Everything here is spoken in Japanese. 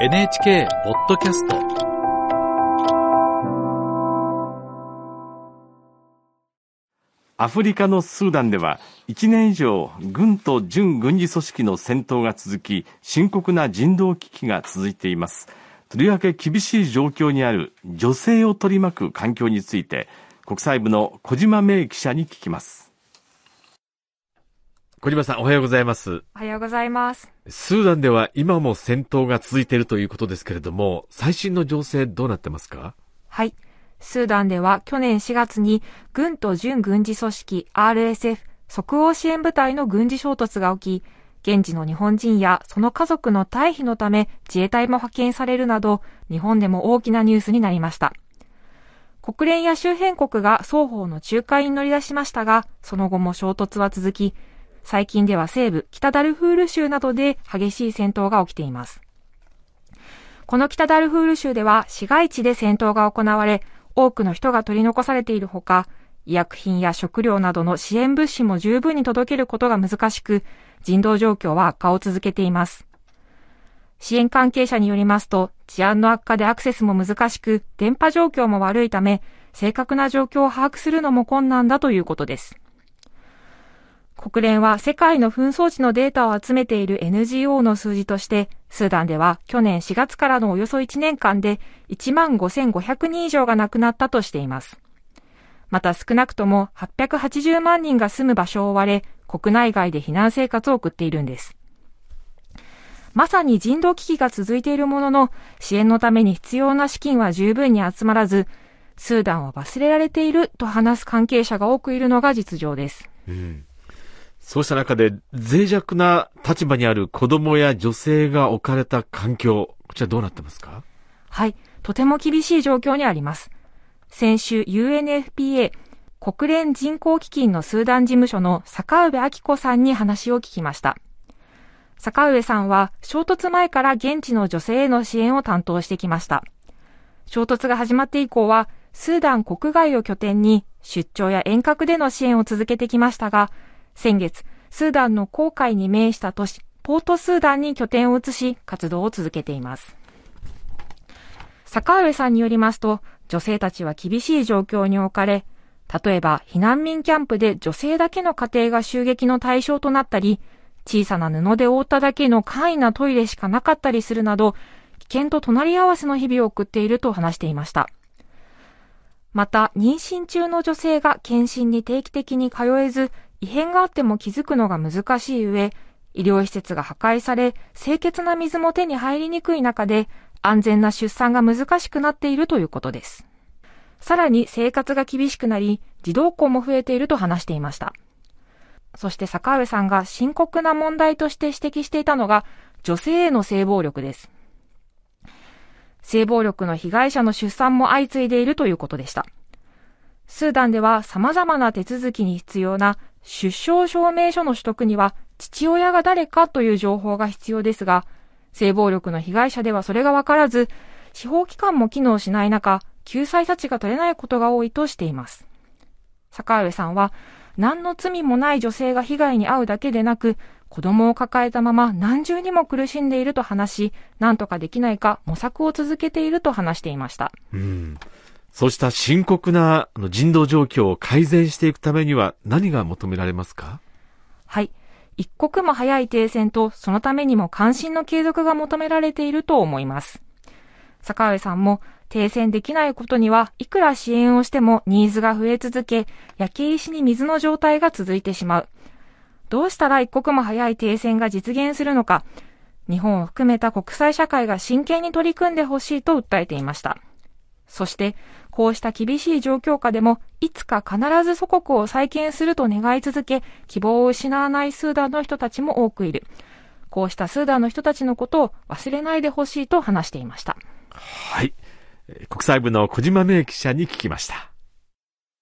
NHK ポッドキャスト。アフリカのスーダンでは1年以上軍と準軍事組織の戦闘が続き深刻な人道危機が続いています。とりわけ厳しい状況にある女性を取り巻く環境について国際部の小島芽記者に聞きます。小島さん、おはようございます。おはようございます。スーダンでは今も戦闘が続いているということですけれども、最新の情勢どうなってますか？はい。スーダンでは去年4月に軍と準軍事組織 RSF 即応支援部隊の軍事衝突が起き、現地の日本人やその家族の退避のため自衛隊も派遣されるなど、日本でも大きなニュースになりました。国連や周辺国が双方の仲介に乗り出しましたが、その後も衝突は続き、最近では西部北ダルフール州などで激しい戦闘が起きています。この北ダルフール州では市街地で戦闘が行われ、多くの人が取り残されているほか、医薬品や食料などの支援物資も十分に届けることが難しく、人道状況は悪化を続けています。支援関係者によりますと、治安の悪化でアクセスも難しく、電波状況も悪いため、正確な状況を把握するのも困難だということです。国連は世界の紛争地のデータを集めている NGO の数字として、スーダンでは去年4月からのおよそ1年間で1万5500人以上が亡くなったとしています。また少なくとも880万人が住む場所を追われ、国内外で避難生活を送っているんです。まさに人道危機が続いているものの、支援のために必要な資金は十分に集まらず、スーダンは忘れられていると話す関係者が多くいるのが実情です。うんそうした中で脆弱な立場にある子供や女性が置かれた環境、こちらどうなってますか？はい、とても厳しい状況にあります。先週 UNFPA 国連人口基金のスーダン事務所の坂上明子さんに話を聞きました。坂上さんは衝突前から現地の女性への支援を担当してきました。衝突が始まって以降は、スーダン国外を拠点に出張や遠隔での支援を続けてきましたが、先月、スーダンの航海に面した都市、ポートスーダンに拠点を移し、活動を続けています。坂上さんによりますと、女性たちは厳しい状況に置かれ、例えば避難民キャンプで女性だけの家庭が襲撃の対象となったり、小さな布で覆っただけの簡易なトイレしかなかったりするなど、危険と隣り合わせの日々を送っていると話していました。また、妊娠中の女性が検診に定期的に通えず、異変があっても気づくのが難しい上、医療施設が破壊され、清潔な水も手に入りにくい中で、安全な出産が難しくなっているということです。さらに生活が厳しくなり、児童婚も増えていると話していました。そして坂上さんが深刻な問題として指摘していたのが、女性への性暴力です。性暴力の被害者の出産も相次いでいるということでした。スーダンでは様々な手続きに必要な出生証明書の取得には父親が誰かという情報が必要ですが、性暴力の被害者ではそれがわからず、司法機関も機能しない中、救済措置が取れないことが多いとしています。坂上さんは、何の罪もない女性が被害に遭うだけでなく、子供を抱えたまま何重にも苦しんでいると話し、何とかできないか模索を続けていると話していました。うんそうした深刻な人道状況を改善していくためには何が求められますか？はい。一刻も早い停戦とそのためにも関心の継続が求められていると思います。坂上さんも停戦できないことにはいくら支援をしてもニーズが増え続け、焼け石に水の状態が続いてしまう。どうしたら一刻も早い停戦が実現するのか、日本を含めた国際社会が真剣に取り組んでほしいと訴えていました。そして、こうした厳しい状況下でも、いつか必ず祖国を再建すると願い続け、希望を失わないスーダンの人たちも多くいる。こうしたスーダンの人たちのことを忘れないでほしいと話していました。はい。国際部の小島芽記者に聞きました。